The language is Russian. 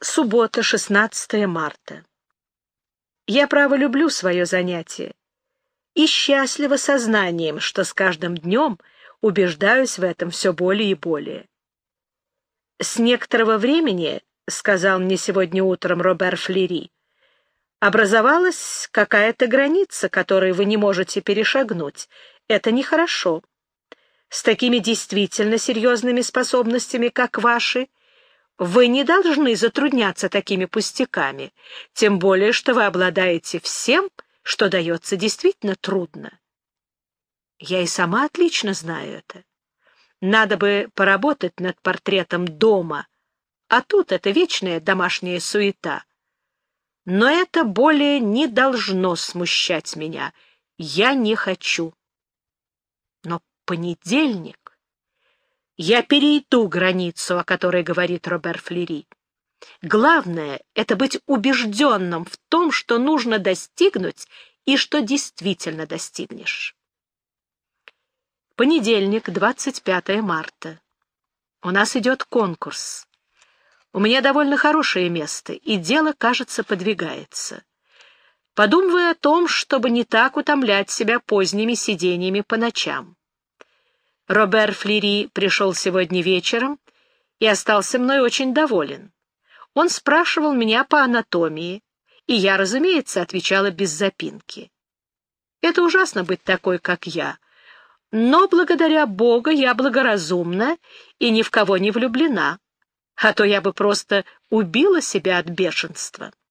Суббота, 16 марта. Я, право, люблю свое занятие и счастлива сознанием, что с каждым днем убеждаюсь в этом все более и более. С некоторого времени, — сказал мне сегодня утром Робер Флери, — образовалась какая-то граница, которую вы не можете перешагнуть. Это нехорошо. С такими действительно серьезными способностями, как ваши, вы не должны затрудняться такими пустяками, тем более, что вы обладаете всем, что дается действительно трудно. Я и сама отлично знаю это. Надо бы поработать над портретом дома, а тут это вечная домашняя суета. Но это более не должно смущать меня. Я не хочу. Но понедельник... Я перейду границу, о которой говорит Робер Флери. Главное — это быть убежденным в том, что нужно достигнуть и что действительно достигнешь. Понедельник, 25 марта. У нас идет конкурс. У меня довольно хорошее место, и дело, кажется, подвигается. Подумываю о том, чтобы не так утомлять себя поздними сидениями по ночам. Робер Флери пришел сегодня вечером и остался мной очень доволен. Он спрашивал меня по анатомии, и я, разумеется, отвечала без запинки. Это ужасно быть такой, как я, но благодаря Богу я благоразумна и ни в кого не влюблена, а то я бы просто убила себя от бешенства.